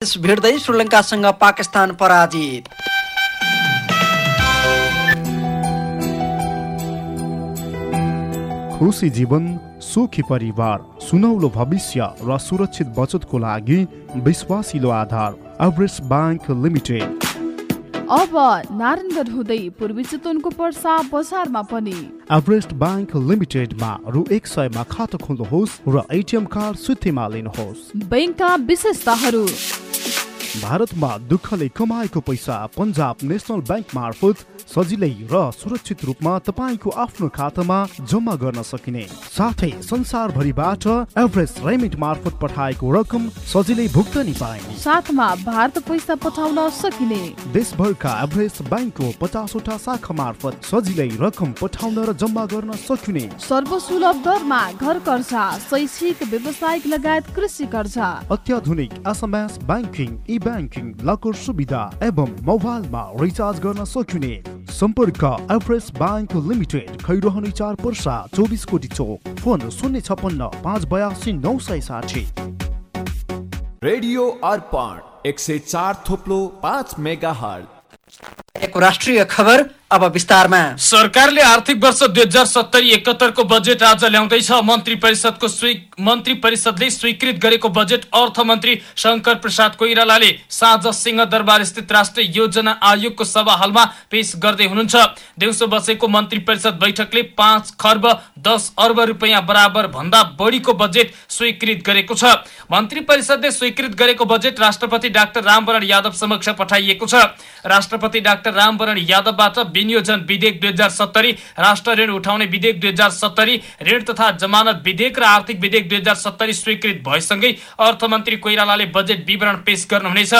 भिड्दै श्रीलङ्कासँग पाकिस्तान पराजित। खुसी जीवन सुखी परिवार सुनौलो भविष्य र सुरक्षित बचतको लागि विश्वासिलो आधार एभरेस्ट ब्याङ्क लिमिटेड। अब नारायणगढ हुँदै पूर्वी चितवनको पर्सा बजारमा पनि। एभरेस्ट ब्याङ्क लिमिटेडमा रु एक सयमा खाता खोल्नुहोस् र एटिएम कार्ड सुत्तीमा लिनुहोस्। बैङ्कका विशेषताहरू। भारतमा दुःखले कमाएको पैसा पन्जाब नेसनल ब्याङ्क मार्फत सजिलै र सुरक्षित रूपमा तपाईँको आफ्नो खातामा जम्मा गर्न सकिने। साथै संसारभरिबाट एभरेस्ट रेमिट मार्फत पठाएको रकम सजिलै भुक्तानी पाइने। साथमा भारत पैसा पठाउन सकिने। देशभरका एभरेस्ट ब्याङ्कको पचासवटा शाखा मार्फत सजिलै रकम पठाउन र जम्मा गर्न सकिने। सर्वसुलभ दरमा घर कर्जा शैक्षिक व्यावसायिक लगायत कृषि कर्जा। अत्याधुनिक एसएमएस ब्याङ्किङ ब्याङ्किङ लकर सुविधा एवं मोबाइलमा रिचार्ज गर्न सकिने सम्पर्क एभरेस्ट ब्याङ्क लिमिटेड खैरहने चार पर्सा चौबिस कोटी चोक फोन शून्य छपन्न पाँच बयासी नौ सय साठी रेडियो अर्पण एक सय चार थोप्लो पाँच मेगा एक राष्ट्रिय खबर अब विस्तारमा। सरकारले आर्थिक वर्ष दुई हजार सत्तरी एकहत्तरको बजेट आज ल्याउँदैछ। मन्त्री परिषदको मन्त्री परिषदले स्वीकृत गरेको बजेट अर्थमन्त्री शङ्कर प्रसाद कोइरालाले साँझ सिंहदरबार स्थित राष्ट्रिय योजना आयोगको सभा हलमा पेश गर्दै हुनुहुन्छ। देउसो बसेको मन्त्री परिषद बैठकले पाँच खर्ब दस अर्ब रुपियाँ बराबर भन्दा बढीको बजेट स्वीकृत गरेको छ। मन्त्री परिषदले स्वीकृत गरेको बजेट राष्ट्रपति डाक्टर रामवरण यादव समक्ष पठाइएको छ। राष्ट्रपति डाक्टर रामवरण यादवबाट विनियोजन विधेयक दुई हजार सत्तरी राष्ट्र ऋण उठाउने विधेयक दुई हजार सत्तरी ऋण तथा जमानत विधेयक र आर्थिक विधेयक दुई हजार सत्तरी स्वीकृत भएसँगै अर्थमन्त्री कोइरालाले बजेट विवरण पेश गर्नुहुनेछ।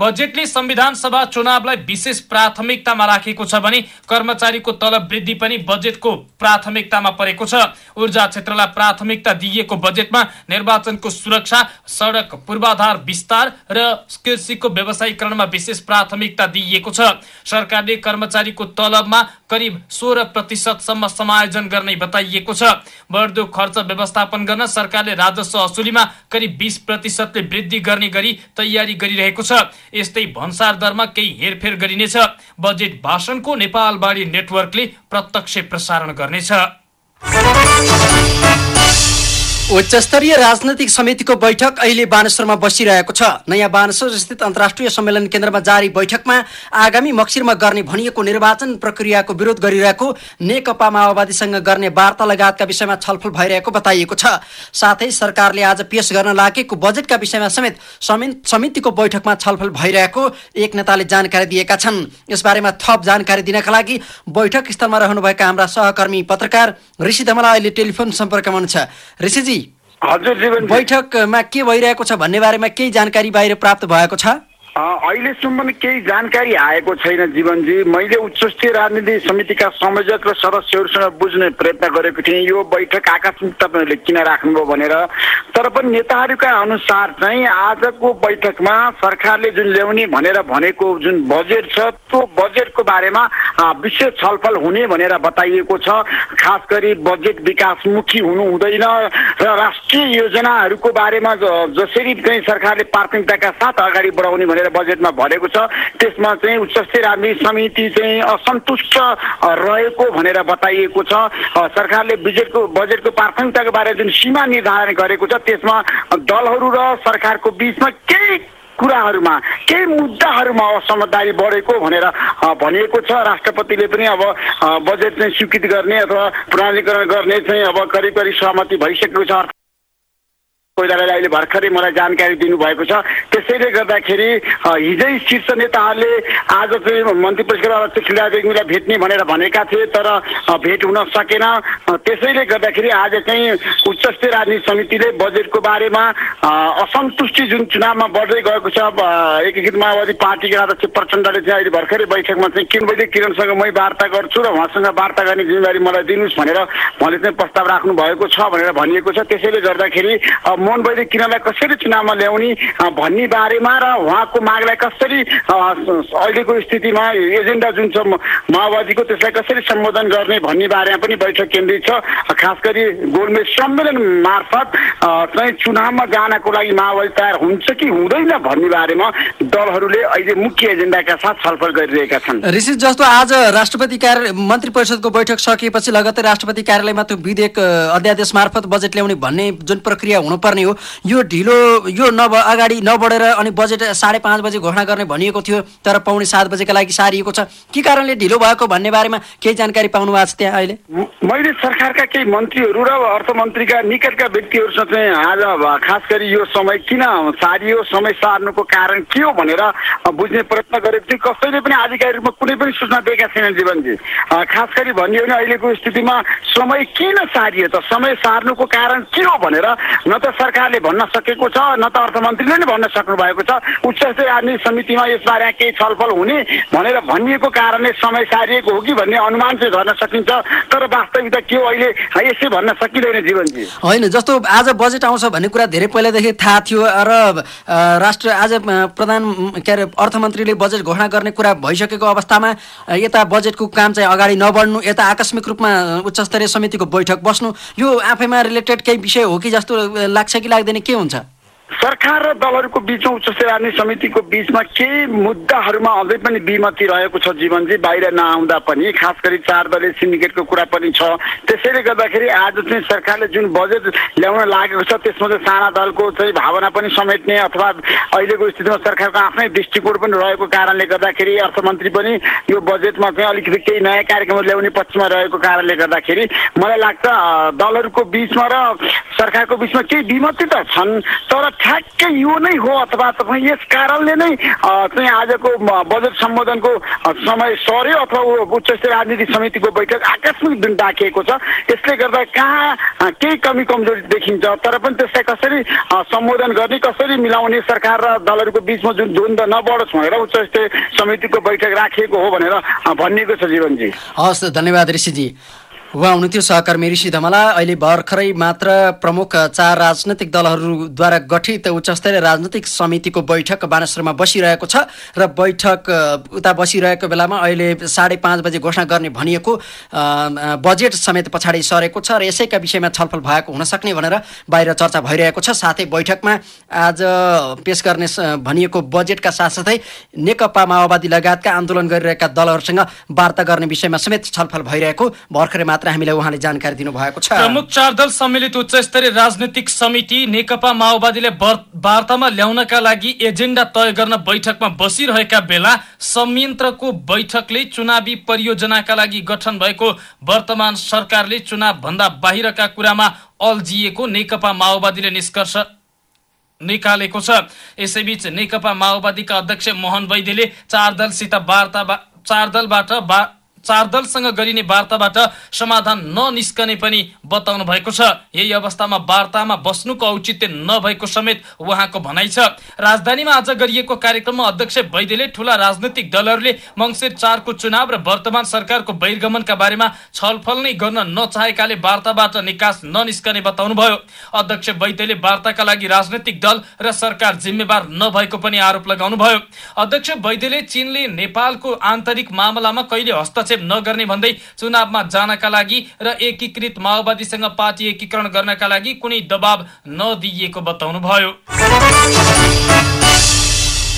बजेटले संविधान सभा चुनावलाई विशेष प्राथमिकतामा राखेको छ भने कर्मचारीको तलब वृद्धि पनि बजेटको प्राथमिकतामा परेको छ। ऊर्जा क्षेत्रलाई प्राथमिकता दिइएको बजेटमा निर्वाचनको सुरक्षा सडक पूर्वाधार विस्तार र कृषिको व्यवसायीकरणमा विशेष प्राथमिकता दिइएको छ। सरकारले कर्मचारीको तलबमा करिब सोह्र प्रतिशतसम्म समायोजन गर्ने बताइएको छ। बढ्दो खर्च व्यवस्थापन गर्न सरकारले राजस्व असुलीमा करिब बिस प्रतिशतले वृद्धि गर्ने गरी तयारी गरिरहेको छ। यस्तै भन्सार दरमा केही हेरफेर गरिनेछ। बजेट भाषणको नेपालबाडी नेटवर्कले प्रत्यक्ष प्रसारण गर्नेछ। उच्चस्तरीय राजनैतिक समितिको बैठक अहिले बानेश्वरमा बसिरहेको छ। नयाँ बानेश्वर स्थित अन्तर्राष्ट्रिय सम्मेलन केन्द्रमा जारी बैठकमा आगामी मक्सिरमा गर्ने भनिएको निर्वाचन प्रक्रियाको विरोध गरिरहेको नेकपा माओवादीसँग गर्ने वार्ता लगायतका विषयमा छलफल भइरहेको बताइएको छ। साथै सरकारले आज पेश गर्न लागेको बजेटका विषयमा समेत समितिको बैठकमा छलफल भइरहेको एक नेताले जानकारी दिएका छन्। यसबारेमा थप जानकारी दिनका लागि बैठक स्थलमा रहनुभएका हाम्रा सहकर्मी पत्रकार ऋषि धमला अहिले टेलिफोन सम्पर्कमा हुनुहुन्छ। ऋषिजी हजुर बैठकमा के भइरहेको छ भन्ने बारेमा केही जानकारी बाहिर प्राप्त भएको छ? अहिलेसम्म केही जानकारी आएको छैन जीवनजी। मैले उच्चस्तरीय राजनीति समितिका संयोजक र सदस्यहरूसँग बुझ्ने प्रयत्न गरेको थिएँ। यो बैठक आकस्मिक तपाईँहरूले किन राख्नुभयो भनेर। तर पनि नेताहरूका अनुसार चाहिँ आजको बैठकमा सरकारले जुन ल्याउने भनेर भनेको जुन बजेट छ त्यो बजेटको बारेमा विशेष छलफल हुने भनेर बताइएको छ। खास गरी बजेट विकासमुखी हुनु हुँदैन र राष्ट्रिय योजनाहरूको बारेमा जसरी चाहिँ सरकारले प्राथमिकताका साथ अगाडि बढाउने भनेर बजेटमा भरेको छ। त्यसमा चाहिँ उच्चस्तरीय राजनीति समिति चाहिँ असन्तुष्ट रहेको भनेर बताइएको छ। सरकारले बजेटको बजेटको प्राथमिकताको बारे जुन सीमा निर्धारण गरेको छ त्यसमा दलहरू र सरकारको बिचमा केही कुराहरूमा केही मुद्दाहरूमा असमझदारी बढेको भनेर भनिएको छ। राष्ट्रपतिले पनि अब बजेट चाहिँ स्वीकृत गर्ने अथवा प्रणालीकरण गर्ने चाहिँ अब करिब करिब सहमति भइसकेको छ। कोइरालाले अहिले भर्खरै मलाई जानकारी दिनुभएको छ। त्यसैले गर्दाखेरि हिजै शीर्ष नेताहरूले आज चाहिँ मन्त्री परिषद अध्यक्ष रेग्मीलाई भेट्ने भनेर भनेका थिए तर भेट हुन सकेन। त्यसैले गर्दाखेरि आज चाहिँ उच्चस्तरीय राजनीति समितिले बजेटको बारेमा असन्तुष्टि जुन चुनावमा बढ्दै गएको छ एकीकृत माओवादी पार्टीका अध्यक्ष प्रचण्डले चाहिँ अहिले भर्खरै बैठकमा चाहिँ किन बजे किरणसँग मै वार्ता गर्छु र उहाँसँग वार्ता गर्ने जिम्मेवारी मलाई दिनुहोस् भनेर उहाँले चाहिँ प्रस्ताव राख्नु भएको छ भनेर भनिएको छ। त्यसैले गर्दाखेरि मोहन वैद्य किरणलाई कसरी चुनावमा ल्याउने भन्ने बारेमा र उहाँको मागलाई कसरी अहिलेको स्थितिमा एजेन्डा जुन छ माओवादीको त्यसलाई कसरी सम्बोधन गर्ने भन्ने बारेमा पनि बैठक केन्द्रित छ। खास गरी गोलमेज सम्मेलन मार्फत चाहिँ चुनावमा जानको लागि माओवादी तयार हुन्छ कि हुँदैन भन्ने बारेमा दलहरूले अहिले मुख्य एजेन्डाका साथ छलफल गरिरहेका छन्। ऋषि जस्तो आज राष्ट्रपति कार्य मन्त्री परिषदको बैठक सकिएपछि लगत्तै राष्ट्रपति कार्यालयमा त्यो विधेयक अध्यादेश मार्फत बजेट ल्याउने भन्ने जुन प्रक्रिया हुनुपर्ने हो। यो ढिलो यो नभ अगाडि नबढेर अनि बजेट साढे पाँच बजे घोषणा गर्ने भनिएको थियो तर पाउने सात बजेका लागि सारिएको छ। के कारणले ढिलो भएको भन्ने बारेमा केही जानकारी पाउनु भएको छ त्यहाँ अहिले? मैले सरकारका केही मन्त्रीहरू र अर्थमन्त्रीका निकटका व्यक्तिहरूसँग चाहिँ आज खास गरी यो समय किन सारियो समय सार्नुको कारण के हो भनेर बुझ्ने प्रयत्न गरेको थिएँ कसैले पनि आधिकारिक रूपमा कुनै पनि सूचना दिएका छैनन् जीवनजी। खास गरी भनियो भने अहिलेको स्थितिमा समय किन सारियो त? समय सार्नुको कारण के हो भनेर न त सरकारले भन्न सकेको छ न त अर्थमन्त्रीले नै भन्न सक्नु भएको छ। उच्च स्तरीय समितिमा यसबारे केही छलफल हुने भनेर भनिएको कारणले समय सारिएको हो कि भन्ने अनुमान चाहिँ गर्न सकिन्छ। तर वास्तविकता के हो अहिले यसै भन्न सकिँदैन जीवनजी। होइन जस्तो आज बजेट आउँछ भन्ने कुरा धेरै पहिलादेखि थाहा थियो र राष्ट्र आज प्रधान के अरे अर्थमन्त्रीले बजेट घोषणा गर्ने कुरा भइसकेको अवस्थामा यता बजेटको काम चाहिँ अगाडि नबढ्नु यता आकस्मिक रूपमा अ, उच्च स्तरीय समितिको बैठक बस्नु यो आफैमा रिलेटेड केही विषय हो कि जस्तो अ, कि लाग्दैन के हुन्छ? सरकार र दलहरूको बिचमा उच्च राजनीति समितिको बिचमा केही मुद्दाहरूमा अझै पनि विमति रहेको छ जीवनजी। बाहिर नआउँदा पनि खास गरी चार दलीय सिन्डिकेटको कुरा पनि छ। त्यसैले गर्दाखेरि आज चाहिँ सरकारले जुन बजेट ल्याउन लागेको छ त्यसमा चाहिँ साना दलको चाहिँ भावना पनि समेट्ने अथवा अहिलेको स्थितिमा सरकारको आफ्नै दृष्टिकोण पनि रहेको कारणले गर्दाखेरि अर्थमन्त्री पनि यो बजेटमा चाहिँ अलिकति केही नयाँ कार्यक्रम ल्याउने पक्षमा रहेको कारणले गर्दाखेरि मलाई लाग्छ दलहरूको बिचमा र सरकारको बिचमा केही विमति त छन् तर ठ्याक्कै यो नै हो अथवा तपाईँ यस कारणले नै चाहिँ आजको बजेट सम्बोधनको समय सर्यो अथवा ऊ उच्च स्तरीय राजनीतिक समितिको बैठक आकस्मिक दिन डाकिएको छ। यसले गर्दा कहाँ केही कमी कमजोरी देखिन्छ तर पनि त्यसलाई कसरी सम्बोधन गर्ने कसरी मिलाउने सरकार र दलहरूको बिचमा जुन द्वन्द नबढोस् भनेर उच्च स्तरीय समितिको बैठक राखिएको हो भनेर भनिएको छ जीवनजी। हस् धन्यवाद ऋषिजी। उहाँ हुनुहुन्थ्यो सहकर्मी ऋषि धमला अहिले भर्खरै मात्र प्रमुख चार राजनैतिक दलहरूद्वारा गठित उच्च स्तरीय राजनैतिक समितिको बैठक बानेश्वरमा बसिरहेको छ र बैठक उता बसिरहेको बेलामा अहिले साढे पाँच बजे घोषणा गर्ने भनिएको बजेट समेत पछाडि सरेको छ र यसैका विषयमा छलफल भएको हुन सक्ने भनेर बाहिर चर्चा भइरहेको छ। साथै बैठकमा आज पेश गर्ने भनिएको बजेटका साथसाथै नेकपा माओवादी लगायतका आन्दोलन गरिरहेका दलहरूसँग वार्ता गर्ने विषयमा समेत छलफल भइरहेको भर्खरै मात्र हामीलाई उहाँले जानकारी दिनुभएको छ। प्रमुख चार दल सम्मिलित उच्च स्तरीय राजनीतिक समिति नेकपा माओवादीले वर- वार्तामा ल्याउनका लागि एजेन्डा तय गर्न बैठकमा बसिरहेका बेला संयन्त्रको बैठकले चुनावी परियोजनाका लागि गठन भएको वर्तमान सरकारले चुनाव भन्दा बाहिरका कुरामा अल्झिएको नेकपा माओवादीले निष्कर्ष निकालेको छ। यसैबीच नेकपा माओवादीका अध्यक्ष मोहन वैद्यले चार दलसित वार्ता चार दलबाट चार दलसँग गरिने वार्ताबाट समाधान ननिस्कने पनि बताउनु भएको छ। यही अवस्थामा वार्तामा बस्नुको औचित्य नभएको समेत उहाँको भनाइ छ। राजधानीमा आज गरिएको कार्यक्रममा अध्यक्ष वैद्यले ठूला राजनैतिक दलहरूले मङ्सिर चारको चुनाव र वर्तमान सरकारको बहिर्गमनका बारेमा छलफल नै गर्न नचाहेकाले वार्ताबाट निकास ननिस्कने बताउनुभयो। अध्यक्ष वैद्यले वार्ताका लागि राजनैतिक दल र सरकार जिम्मेवार नभएको पनि आरोप लगाउनुभयो। अध्यक्ष वैद्यले चीनले नेपालको आन्तरिक मामलामा कहिले हस्तक्षेप नगर्ने भन्दै चुनावमा जानका लागि र एकीकृत माओवादीसँग पार्टी एकीकरण गर्नका लागि कुनै दबाव नदिइएको बताउनुभयो।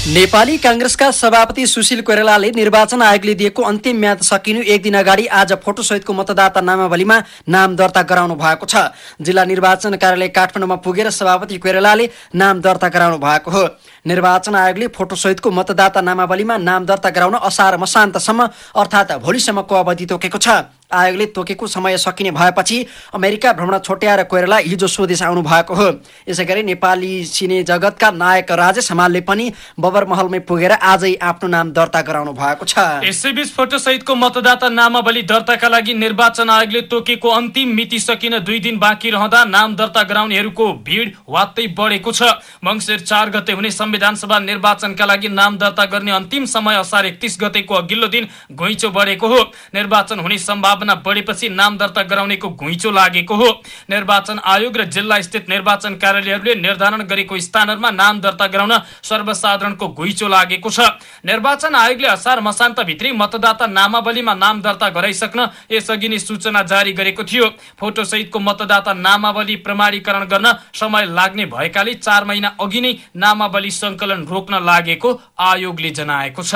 नेपाली काङ्ग्रेसका सभापति सुशील कोइरालाले निर्वाचन आयोगले दिएको अन्तिम म्याद सकिनु एक दिन अगाडि आज फोटोसहितको मतदाता नामावलीमा नाम दर्ता गराउनु भएको छ। जिल्ला निर्वाचन कार्यालय काठमाडौँमा पुगेर सभापति कोइरालाले नाम दर्ता गराउनु भएको हो। निर्वाचन आयोगले फोटोसहितको मतदाता नामावलीमा नाम दर्ता गराउन असार मसान्तसम्म अर्थात् भोलिसम्मको अवधि तोकेको छ। आयोगले तोकेको समय सकिने भएपछि अमेरिका भ्रमण छोट्याएर कोइराला हिजो स्वदेश आउनु भएको हो। यसै गरी नेपाली सिने जगतका नायक राजेश हमालले पनि बबरमहलमै पुगेर आजै आफ्नो नाम दर्ता गराउनु भएको छ। यसैबीच फोटो सहितको मतदाता नामावली दर्ताका लागि निर्वाचन आयोगले तोकेको अन्तिम मिति सकिन दुई दिन बाँकी रहँदा नाम दर्ता गराउनेहरूको भिड वात्तै बढेको छ। मङ्सिर चार गते हुने संविधान संविधान सभा निर्वाचनका लागि नाम दर्ता गर्ने अन्तिम समय असार एकतिस गतेको अघिल्लो दिन घुइँचो बढेको हो। निर्वाचन हुने सम्भावना बढेपछि नाम दर्ता गराउनेको घुइँचो लागेको हो। निर्वाचन आयोग र जिल्ला स्थित निर्वाचन कार्यालयहरूले निर्धारण गरेको स्थानहरूमा नाम दर्ता गराउन सर्वसाधारणको घुइँचो लागेको छ। निर्वाचन आयोगले असार मसान्तभित्रै मतदाता नामावलीमा नाम दर्ता गराइसक्न यसअघि नै सूचना जारी गरेको थियो। फोटो सहितको मतदाता नामावली प्रमाणीकरण गर्न समय लाग्ने भएकाले चार महिना अघि नै नामावली संकलन रोक्न लागेको आयोगले जनाएको छ।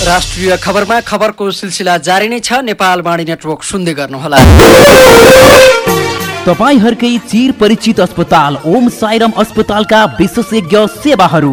राष्ट्रिय खबरमा खबरको सिलसिला जारी नै छ। नेपाल बाणी नेटवर्क सुन्दै गर्नुहोला। तपाईँहरूकै चिर परिचित अस्पताल ओम साइरम अस्पतालका विशेषज्ञ सेवाहरू।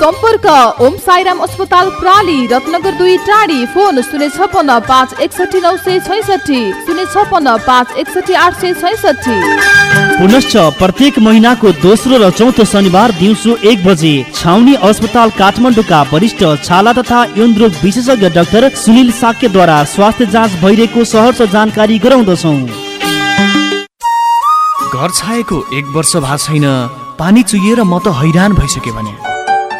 सम्पर्क। ओम साईराम अस्पताल प्राली रत्नगर दुई टाढी। फोन शून्य छपन्न पाँच एकसठी नौ सय छैसठी। शून्य छपन्न पाँच एकसठी आठ सय छैसठी। पुनश्च प्रत्येक महिनाको दोस्रो र चौथो शनिबार दिउँसो एक बजे छाउनी अस्पताल काठमाडौँका वरिष्ठ छाला तथा यौन रोग विशेषज्ञ डाक्टर सुनिल साक्यद्वारा स्वास्थ्य जाँच भइरहेको सहर्ष जानकारी गराउँदछौ। घर छाएको एक वर्ष भएको छैन। पानी चुहिएर म त हैरान भइसकेँ भने।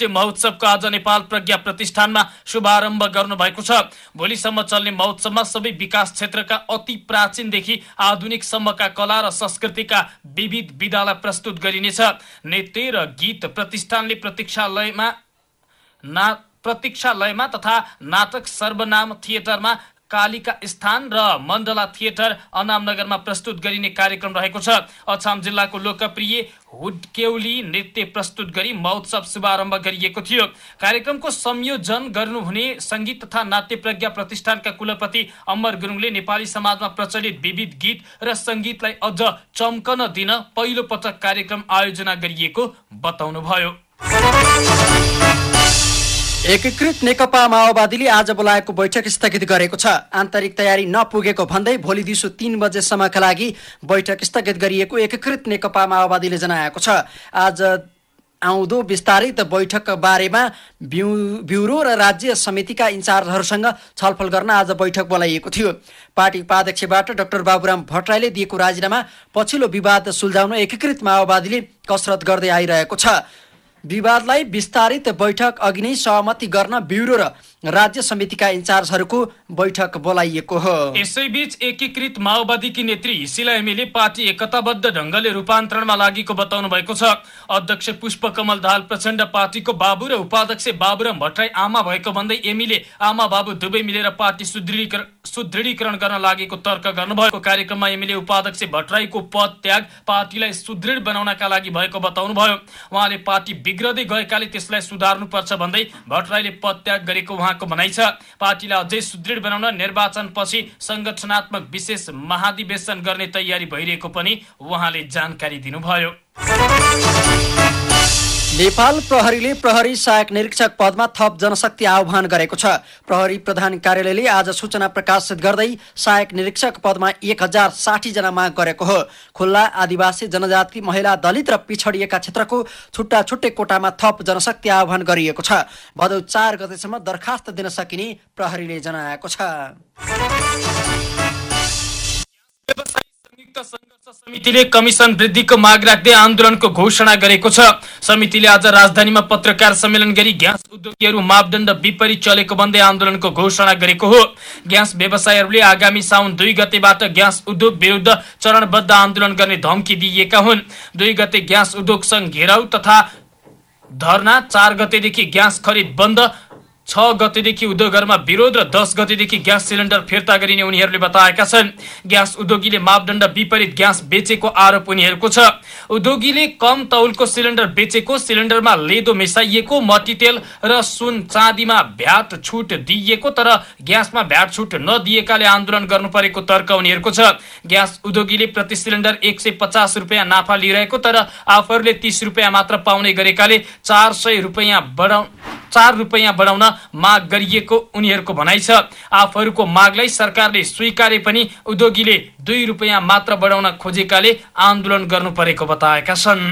नाट्य महोत्सवको आज नेपाल प्रज्ञा प्रतिष्ठानमा शुभारम्भ गर्नु भएको छ। भोलिसम्म चल्ने महोत्सवमा सबै विकास क्षेत्रका अति प्राचीनदेखि आधुनिकसम्मका कला र संस्कृतिका विविध विधालाई प्रस्तुत गरिनेछ। नृत्य र गीत प्रतिष्ठानले प्रतीक्षालयमा ना प्रतीक्षालयमा तथा नाटक सर्वनाम थिएटरमा कालिका स्थान र मण्डला थिएटर अनामनगरमा प्रस्तुत गरिने कार्यक्रम रहेको छ। अछाम जिल्लाको लोकप्रिय हुडकेउली नृत्य प्रस्तुत गरी महोत्सव शुभारम्भ गरिएको थियो। कार्यक्रमको संयोजन गर्नुहुने सङ्गीत तथा नाट्य प्रज्ञा प्रतिष्ठानका कुलपति अमर गुरुङले नेपाली समाजमा प्रचलित विविध गीत र सङ्गीतलाई अझ चम्कन दिन पहिलो पटक कार्यक्रम आयोजना गरिएको बताउनुभयो। एकीकृत नेकपा माओवादीले आज बोलाएको बैठक स्थगित गरेको छ। आन्तरिक तयारी नपुगेको भन्दै भोलि दिउँसो तीन बजेसम्मका लागि बैठक स्थगित गरिएको एकीकृत नेकपा माओवादीले जनाएको छ। आज आउँदो विस्तारित बैठक बारेमा ब्यू ब्युरो र राज्य समितिका इन्चार्जहरूसँग छलफल गर्न आज बैठक बोलाइएको थियो। पार्टी उपाध्यक्षबाट डाक्टर बाबुराम भट्टराईले दिएको राजीनामा पछिल्लो विवाद सुल्झाउन एकीकृत माओवादीले कसरत गर्दै आइरहेको छ। विवादलाई विस्तारित बैठक अघि नै सहमति गर्न ब्युरो र राज्य समितिका इन्चार्जहरूको बैठक बोलाइएको हो। यसैबीच एकीकृत माओवादीकी नेत्री हिसिला एमीले पार्टी एकताबद्ध ढङ्गले रूपान्तरणमा लागेको बताउनु भएको छ। अध्यक्ष पुष्प कमल दाहाल प्रचण्ड पार्टीको बाबु र उपाध्यक्ष बाबुराम भट्टराई आमा भएको भन्दै एमीले आमा बाबु दुवै मिलेर पार्टी सुदृढीकरण सुदृढीकरण गर्न लागेको तर्क गर्नुभएको कार्यक्रममा एमीले उपाध्यक्ष भट्टराईको पद त्याग पार्टीलाई सुदृढ बनाउनका लागि भएको बताउनुभयो। उहाँले पार्टी बिग्रदै गएकाले त्यसलाई सुधार्नुपर्छ भन्दै भट्टराईले पद त्याग गरेको उहाँको भनाइ छ। पार्टीलाई अझै सुदृढ बनाउन निर्वाचनपछि संगठनात्मक विशेष महाधिवेशन गर्ने तयारी भइरहेको पनि उहाँले जानकारी दिनुभयो। नेपाल प्रहरीले प्रहरी सहायक निरीक्षक पदमा थप जनशक्ति आह्वान गरेको छ। प्रहरी प्रधान कार्यालयले आज सूचना प्रकाशित गर्दै सहायक निरीक्षक पदमा एक हजार जना माग गरेको हो। खुल्ला आदिवासी जनजाति महिला दलित र पिछडिएका क्षेत्रको छुट्टा छुट्टै कोटामा थप जनशक्ति आह्वान गरिएको छ। भदौ चार गतेसम्म दरखास्त दिन सकिने प्रहरीले जनाएको छ। संयुक्त सङ्घर्ष समितिले कमिसन वृद्धिको माग राख्दै आन्दोलनको घोषणा गरेको छ। समितिले आज राजधानीमा पत्रकार सम्मेलन गरी ग्यास उद्योगीहरू मापदण्ड विपरीत चलेको भन्दै आन्दोलनको घोषणा गरेको हो। ग्यास व्यवसायीहरूले आगामी साउन दुई गतेबाट ग्यास उद्योग विरुद्ध चरणबद्ध आन्दोलन गर्ने धम्की दिइएका हुन्। दुई गते ग्यास उद्योग संघ घेराउ तथा धरना चार गतेदेखि ग्यास खरिद बन्द छ गतेदेखि उद्योगहरूमा विरोध र दस गतेदेखि ग्यास सिलिन्डर फिर्ता गरिने उनीहरूले बताएका छन्। ग्यास उद्योगीले मापदण्ड विपरीत ग्यास बेचेको आरोप उनीहरूको छ। उद्योगीले कम तौलको सिलिन्डर बेचेको सिलिन्डरमा लेदो मिसाइएको मट्टीतेल र सुन चाँदीमा भ्याट छुट दिइएको तर ग्यासमा भ्याट छुट नदिएकाले आन्दोलन गर्नु परेको तर्क उनीहरूको छ। ग्यास उद्योगीले प्रति सिलिन्डर एक सय पचास रुपियाँ नाफा लिइरहेको तर आफूहरूले तिस रुपियाँ मात्र पाउने गरेकाले चार सय रुपियाँ बढाउ चार रुपियाँ बढाउन माग गरिएको उनीहरूको भनाइ छ। आफूहरूको मागलाई सरकारले स्वीकारे पनि उद्योगीले दुई रुपियाँ मात्र बढाउन खोजेकाले आन्दोलन गर्नु परेको बताएका छन्।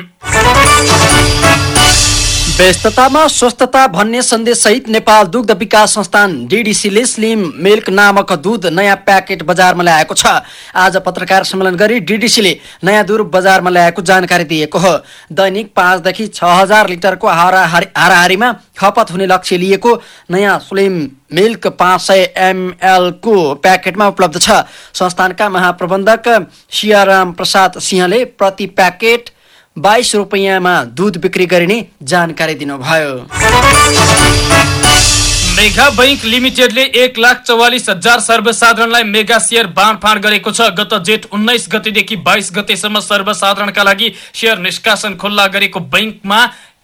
व्यस्ततामा स्वस्थता भन्ने सन्देशसहित नेपाल दुग्ध विकास संस्थान डिडिसीले स्लिम मिल्क नामक दुध नयाँ प्याकेट बजारमा ल्याएको छ। आज पत्रकार सम्मेलन गरी डिडिसीले नयाँ दुध बजारमा ल्याएको जानकारी दिएको हो। दैनिक पाँचदेखि छ हजार लिटरको हाराहारी हाराहारीमा खपत हुने लक्ष्य लिएको नयाँ स्लिम मिल्क पाँच सय एमएलको प्याकेटमा उपलब्ध छ। संस्थानका महाप्रबन्धक सियाराम प्रसाद सिंहले प्रति प्याकेट बाइस रुपियाँमा दुध बिक्री गरिने जानकारी दिनुभयो। मेगा बैंक लिमिटेडले एक लाख चौवालिस हजार सर्वसाधारणलाई मेगा सेयर बाँडफाँड गरेको छ। गत जेठ उन्नाइस गतेदेखि बाइस गतेसम्म सर्वसाधारणका लागि सेयर निष्कासन खुल्ला गरेको बैंकमा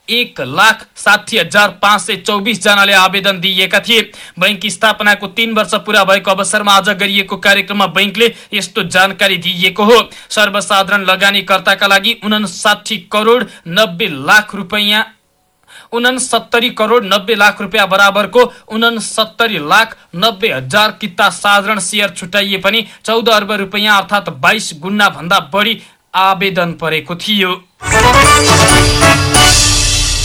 एक लाख साठी हजार पाँच सय चौबिस जनाले आवेदन दिइएका थिए। बैंक स्थापनाको तीन वर्ष पूरा भएको अवसरमा आज गरिएको कार्यक्रममा बैंकले यस्तो जानकारी दिइएको हो। सर्वसाधारण लगानीकर्ताका लागि उनासाठी करोड नब्बे लाख रुपियाँ उनसत्तरी करोड नब्बे लाख रुपियाँ बराबरको उनसत्तरी लाख नब्बे हजार किता साधारण सेयर छुट्याइए पनि चौध अर्ब रुपियाँ अर्थात् बाइस गुणा भन्दा बढी आवेदन परेको थियो।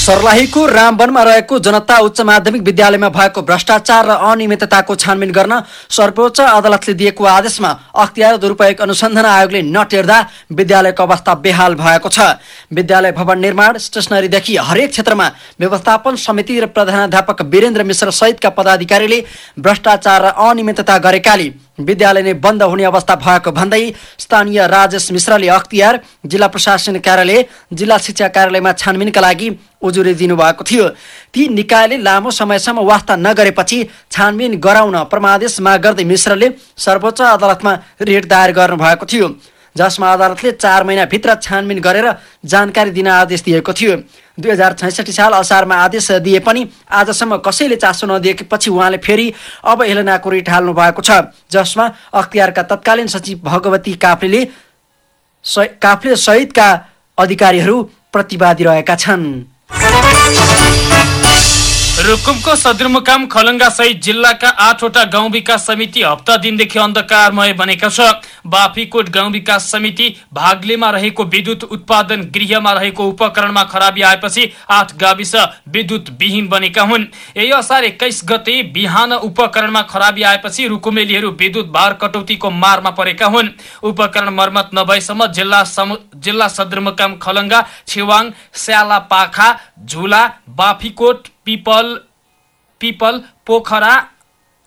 सर्लाहीको रामवनमा रहेको जनता उच्च माध्यमिक विद्यालयमा भएको भ्रष्टाचार र अनियमितताको छानबिन गर्न सर्वोच्च अदालतले दिएको आदेशमा अख्तियार दुरूपयोग अनुसन्धान आयोगले नटेर्दा विद्यालयको अवस्था बेहाल भएको छ। विद्यालय भवन निर्माण स्टेसनरीदेखि हरेक क्षेत्रमा व्यवस्थापन समिति र प्रधानाध्यापक वीरेन्द्र मिश्र सहितका पदाधिकारीले भ्रष्टाचार र अनियमितता गरेकाले विद्यालय नै बन्द हुने अवस्था भएको भन्दै स्थानीय राजेश मिश्रले अख्तियार जिल्ला प्रशासन कार्यालय जिल्ला शिक्षा कार्यालयमा छानबिनका लागि उजुरी दिनुभएको थियो। ती निकायले लामो समयसम्म वास्ता नगरेपछि छानबिन गराउन परमादेश माग गर्दै मिश्रले सर्वोच्च अदालतमा रिट दायर गर्नुभएको थियो जसमा अदालतले चार महिनाभित्र छानबिन गरेर जानकारी दिन आदेश दिएको थियो। दुई हजार छैसठी साल असारमा आदेश दिए पनि आजसम्म कसैले चासो नदिएपछि उहाँले फेरि अवहेलनाको रिट हाल्नु भएको छ जसमा अख्तियारका तत्कालीन सचिव भगवती काफ्लेले काफ्ले सहितका अधिकारीहरू प्रतिवादी रहेका छन्। रुकुमको सदरमुकाम खलङ्गा सहित जिल्लाका आठवटा गाउँ विकास समिति हप्ता दिनदेखि अन्धकारमय बनेका छ। बाफीकोट गाउँ विकास समिति भाग्लेमा रहेको विद्युत उत्पादन गृहमा रहेको उपकरणमा खराबी आएपछि आठ गाविस विद्युत विहीन बनेका हुन्। यही असार एक्काइस गते बिहान उपकरणमा खराबी आएपछि रुकुमेलीहरू विद्युत भार कटौतीको मारमा परेका हुन्। उपकरण मर्मत नभएसम्म जिल्ला जिल्ला सदरमुकाम खलङ्गा छेवाङ स्याला पाखा झुला बाफीकोट पिपल पिपल पोखरा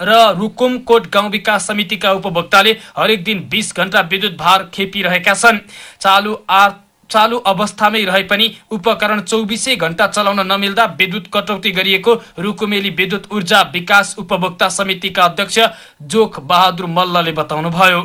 र रुकुमकोट गाउँ विकास समितिका उपभोक्ताले हरेक दिन बिस घण्टा विद्युत भार खेपिरहेका छन्। चालु आर चालु अवस्थामै रहे पनि उपकरण चौबिसै घण्टा चलाउन नमिल्दा विद्युत कटौती गरिएको रुकुमेली विद्युत ऊर्जा विकास उपभोक्ता समितिका अध्यक्ष जोख बहादुर मल्लले बताउनुभयो।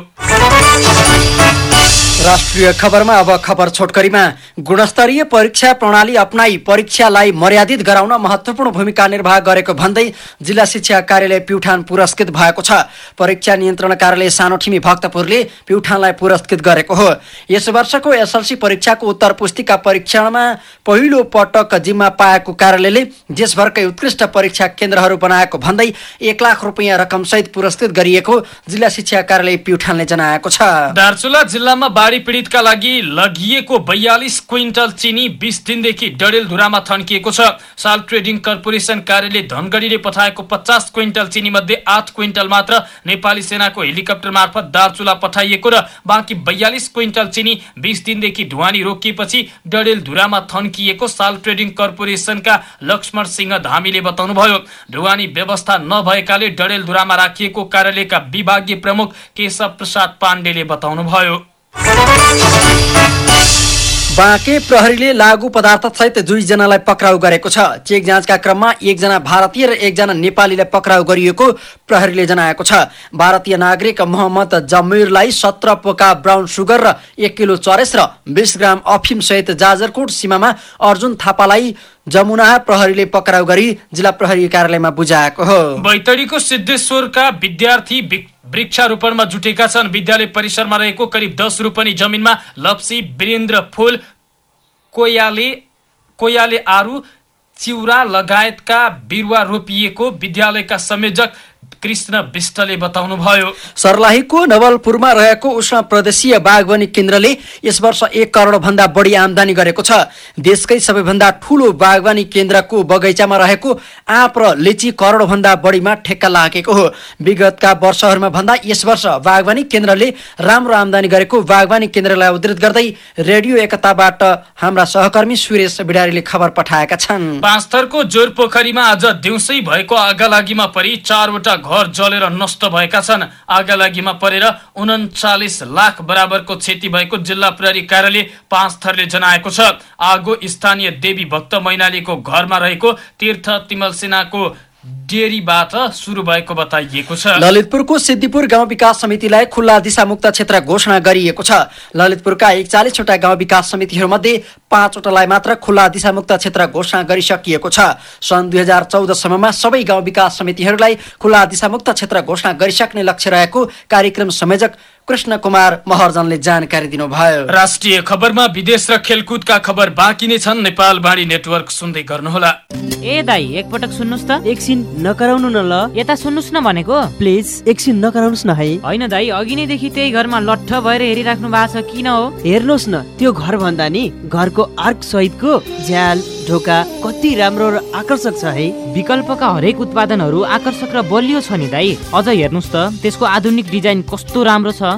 राष्ट्रिय खबरमा अब खबर छोटकरीमा। गुणस्तरीय परीक्षा प्रणाली अप्नाई परीक्षालाई मर्यादित गराउन महत्वपूर्ण भूमिका निर्वाह गरेको भन्दै जिल्ला शिक्षा कार्यालय प्युठान पुरस्कृत भएको छ। परीक्षा नियन्त्रण कार्यालय सानोठिमी भक्तपुरले प्युठानलाई पुरस्कृत गरेको हो। यस वर्षको एसएलसी परीक्षाको उत्तर पुस्तिका परीक्षणमा पहिलो पटक जिम्मा पाएको कार्यालयले देशभरकै उत्कृष्ट परीक्षा केन्द्रहरू बनाएको भन्दै एक लाख रुपियाँ रकमसहित पुरस्कृत गरिएको जिल्ला शिक्षा कार्यालय प्युठानले जनाएको छ। दार्चुला जिल्लामा बाढी पीडितका लागि लगिएको बयालिस क्विन्टल चिनी बिस दिनदेखि डडेलधुरामा थन्किएको छ। साल ट्रेडिङ कर्पोरेसन कार्यालय धनगढीले पठाएको पचास क्विन्टल चिनी मध्ये आठ क्विन्टल मात्र नेपाली सेनाको हेलिकप्टर मार्फत दार्चुला पठाइएको र बाँकी बयालिस क्विन्टल चिनी बिस दिनदेखि ढुवानी रोकिएपछि डडेलधुरामा थन्किएको साल ट्रेडिङ कर्पोरेसनका लक्ष्मण सिंह धामीले बताउनुभयो। ढुवानी व्यवस्था नभएकाले डडेलधुरामा राखिएको कार्यालयका विभागीय प्रमुख केशव प्रसाद पाण्डेले बताउनुभयो। बाँके प्रहरीले लागू पदार्थ सहित दुईजनालाई पक्राउ गरेको छ। चेक जाँचका क्रममा एकजना भारतीय र एकजना नेपालीलाई पक्राउ गरिएको प्रहरीले जनाएको छ। भारतीय नागरिक मोहम्मद जमिरलाई सत्र पोका ब्राउन सुगर र एक किलो चरेस र बिस ग्राम अफिम सहित जाजरकोट सीमामा अर्जुन थापालाई जमुना प्रहरीले पक्राउ गरी जिल्ला प्रहरी कार्यालयमा बुझाएको हो। बैतडीको सिद्धेश्वरका विद्यार्थी वृक्षारोपणमा जुटेका छन्। विद्यालय परिसरमा रहेको करिब दस रोपनी जमिनमा लप्सी वीरेन्द्र फुल कोयाले कोयाले आरु चिउरा लगायतका बिरुवा रोपिएको विद्यालयका संयोजक कृष्ण विष्टले बताउनुभयो। सर्लाहीको नवलपुरमा रहेको उष्ण प्रदेशीय बागवानी केन्द्रले यस वर्ष एक करोड भन्दा बढी आमदानी गरेको छ। देशकै सबैभन्दा ठूलो बागवानी केन्द्रको बगैँचामा रहेको आँप र लिची करोड भन्दा बढीमा ठेक्का लागेको हो। विगतका वर्षहरूमा भन्दा यस वर्ष बागवानी केन्द्रले राम्रो आमदानी गरेको बागवानी केन्द्रलाई उद्धृत गर्दै रेडियो एकताबाट हाम्रा सहकर्मी सुरेश बिडारीले खबर पठाएका छन्। पाँचथरको जोर पोखरीमा आज दिउँसै भएको आगालागीमा परि चारवटा घर जलेर नष्ट भएका छन्। आगालागीमा परेर उन्चालिस लाख बराबरको क्षति भएको जिल्ला प्रहरी कार्यालय पाँच थरले जनाएको छ। आगो स्थानीय देवी भक्त मैनालीको घरमा रहेको तीर्थ तिमल सेनाको डेरीबाट सुरु भएको बताइएको छ। ललितपुरको सिद्धिपुर गाउँ विकास समितिलाई खुल्ला दिशामुक्त क्षेत्र घोषणा गरिएको छ। ललितपुरका एकचालिसवटा गाउँ विकास समितिहरूमध्ये पाँचवटालाई मात्र खुल्ला दिशामुक्त क्षेत्र घोषणा गरिसकिएको छ। सन् दुई हजार चौधसम्ममा सबै गाउँ विकास समितिहरूलाई खुल्ला दिशामुक्त क्षेत्र घोषणा गरिसक्ने लक्ष्य रहेको कार्यक्रम संयोजक कृष्ण कुमार महर्जनले जानकारी दिनुभयो। राष्ट्रिय खबरमा विदेश र खेलकुदका खबर बाँकी नै छन्। नेपाल बाणी नेटवर्क सुन्दै गर्नुहोला। ए दाई एकपटक सुन्नुहोस् त। एकछिन नकराउनु न ल। यता सुन्नुहोस् न भनेको। प्लिज एकछिन नकराउनुहोस् न है। होइन दाई अघि नैदेखि त्यही घरमा लट्ठ भएर हेरिराख्नु भएको छ किन हो? हेर्नुहोस् न त्यो घर भन्दा नि घरको आर्क सहितको झ्याल ढोका कति राम्रो र आकर्षक छ है। विकल्पका हरेक उत्पादनहरू आकर्षक र बलियो छ नि दाई। अझ हेर्नुहोस् त त्यसको आधुनिक डिजाइन कस्तो राम्रो छ।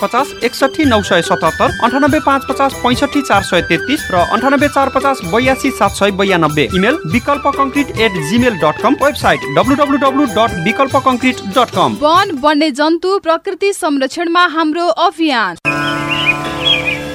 पचास एकसठी नौ सय सतहत्तर अन्ठानब्बे पाँच पचास पैँसठी चार सय तेत्तिस र अन्ठानब्बे चार पचास बयासी सात सय बयानब्बे। Email Vikalpa concrete at Gmail dot com. Website W W W dot Vikalpa concrete dot com. वन वन्य जन्तु प्रकृति संरक्षणमा हाम्रो अभियान।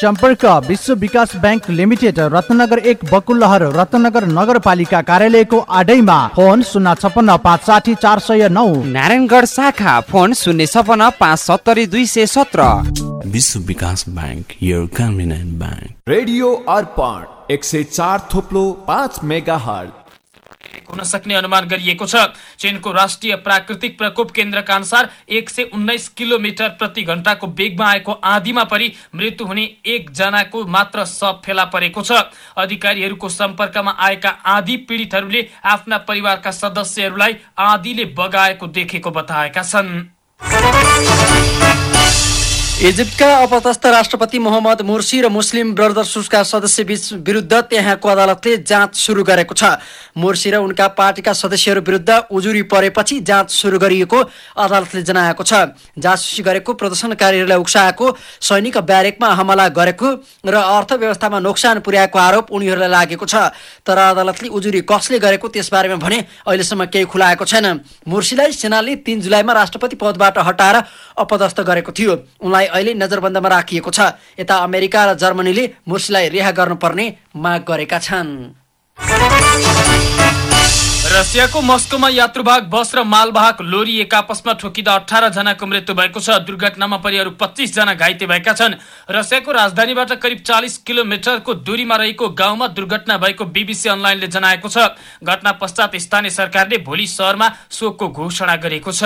सम्पर्क विश्व विकास ब्याङ्क लिमिटेड रत्नगर एक बकुलहर रत्नगर नगरपालिका कार्यालयको आडैमा। फोन शून्य छपन्न पाँच साठी चार सय नौ। नारायणगढ शाखा फोन शून्य छपन्न पाँच सत्तरी दुई सय सत्र। विश्व विकास ब्याङ्क bank रेडियो अर्पण एक सय चार थोप्लो पाँच मेगा हट हुन सक्ने अनुमान गरिएको छ। चीनको राष्ट्रिय प्राकृतिक प्रकोप केन्द्रका अनुसार एक सय उन्नाइस किलोमिटर प्रति घण्टाको वेगमा आएको आँधीमा परि मृत्यु हुने एकजनाको मात्र शव फेला परेको छ। अधिकारीहरूको सम्पर्कमा आएका आँधी पीडितहरूले आफ्ना परिवारका सदस्यहरूलाई आँधीले बगाएको देखेको बताएका छन्। इजिप्टका अपतस्थ राष्ट्रपति मोहम्मद मुर्सी र मुस्लिम ब्रदर्सका सदस्य बीच विरुद्ध त्यहाँको अदालतले जाँच सुरु गरेको छ। मुर्सी र उनका पार्टीका सदस्यहरू विरुद्ध उजुरी परेपछि जाँच सुरु गरिएको अदालतले जनाएको छ। जासुसी गरेको प्रदर्शनकारीहरूलाई उक्साएको सैनिक ब्यारेकमा हमला गरेको र अर्थव्यवस्थामा नोक्सान पुर्याएको आरोप उनीहरूलाई लागेको छ। तर अदालतले उजुरी कसले गरेको त्यसबारेमा भने अहिलेसम्म केही खुलाएको छैन। मुर्सीलाई सेनाले तीन जुलाईमा राष्ट्रपति पदबाट हटाएर अपदस्थ गरेको थियो। उनलाई अहिले नजरबन्दमा राखिएको छ। यता अमेरिका र जर्मनीले मुर्सीलाई रिहा गर्नुपर्ने माग गरेका छन्। रसियाको मस्कोमा यात्रुवाहक बस र मालवाहक लोरी एक आपसमा ठोकिँदा अठार जनाको मृत्यु भएको छ। दुर्घटनामा परि अरू पच्चिस जना घाइते भएका छन्। रसियाको राजधानीबाट करिब चालिस किलोमिटरको दूरीमा रहेको गाउँमा दुर्घटना भएको बिबिसी अनलाइनले जनाएको छ। घटना पश्चात स्थानीय सरकारले भोलि शहरमा शोकको घोषणा गरेको छ।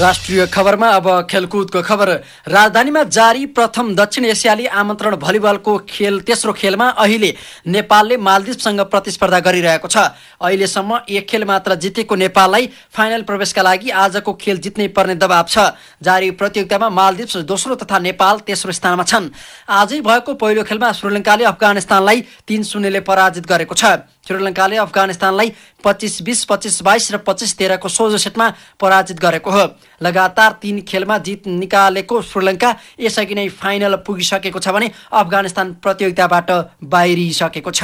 राष्ट्रिय खबरमा अब खेलकुदको खबर। राजधानीमा जारी प्रथम दक्षिण एसियाली आमन्त्रण भलिबलको खेल तेस्रो खेलमा अहिले नेपालले मालदिप्ससँग प्रतिस्पर्धा गरिरहेको छ। अहिलेसम्म एक खेल मात्र जितेको नेपाललाई फाइनल प्रवेशका लागि आजको खेल जित्नै पर्ने दबाव छ। जारी प्रतियोगितामा मालदिप्स दोस्रो तथा नेपाल तेस्रो स्थानमा छन्। आजै भएको पहिलो खेलमा श्रीलङ्काले अफगानिस्तानलाई तीन शून्यले पराजित गरेको छ। श्रीलङ्काले अफगानिस्तानलाई पच्चिस बिस पच्चिस बाइस र पच्चिस तेह्रको सोझो सेटमा पराजित गरेको हो। लगातार तीन खेलमा जित निकालेको श्रीलङ्का यसअघि नै फाइनल पुगिसकेको छ भने अफगानिस्तान प्रतियोगिताबाट बाहिरिसकेको छ।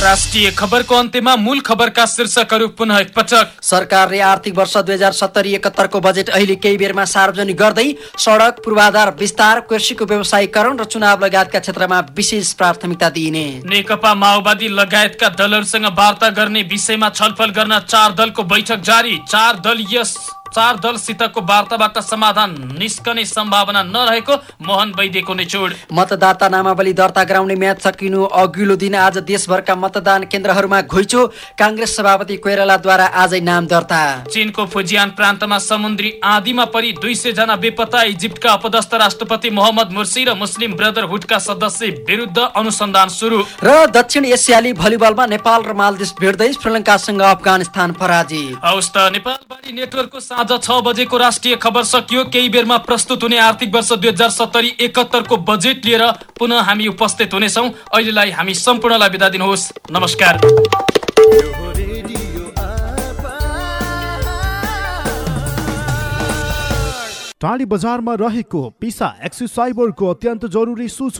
राष्ट्रिय खबरको अन्त्यमा मूल खबरका शीर्षकहरू पुनः एकपटक। सरकारले आर्थिक वर्ष दुई हजार सत्तरी एकहत्तरको बजेट अहिले केही बेरमा सार्वजनिक गर्दै सडक पूर्वाधार विस्तार कृषिको व्यवसायीकरण र चुनाव लगायतका क्षेत्रमा विशेष प्राथमिकता दिइने। नेकपा माओवादी लगायतका दलहरूसँग वार्ता गर्ने विषयमा छलफल गर्न चार दलको बैठक जारी। चार दलीय चार दलसितको वार्ताबाट समाधान निस्कने सम्भावना नरहेको मोहन वैद्यको निचोड। मतदाता नामावली दर्ता गराउने म्याद सकिनु अघिल्लो दिन आज देशभरका मतदान केन्द्रहरूमा घुइँचो। काङ्ग्रेस सभापति कोइरालाद्वारा आजै नाम दर्ता। चीनको फुजियान प्रान्तमा समुद्री आँधीमा परि दुई सय जना बेपत्ता इजिप्टका अपदस्थ राष्ट्रपति मोहम्मद मुर्सी र मुस्लिम ब्रदरहुडका सदस्य विरुद्ध अनुसन्धान सुरु। र दक्षिण एसियाली भलिबलमा नेपाल र मालदिप्स भिड्दै श्रीलङ्कासँग अफगानिस्तान पराजित। हवस् त नेटवर्कको साँझ छ बजेको राष्ट्रिय खबर सकियो। केही बेरमा प्रस्तुत हुने आर्थिक वर्ष दुई हजार सत्तरी एकहत्तरको बजेट लिएर पुनः हामी उपस्थित हुनेछौँ। अहिलेलाई हामी सम्पूर्णलाई बिदा दिनुहोस्। नमस्कार। टाढी बजारमा रहेको पिसा एक्सिस साइबरको अत्यन्त जरुरी सूचना।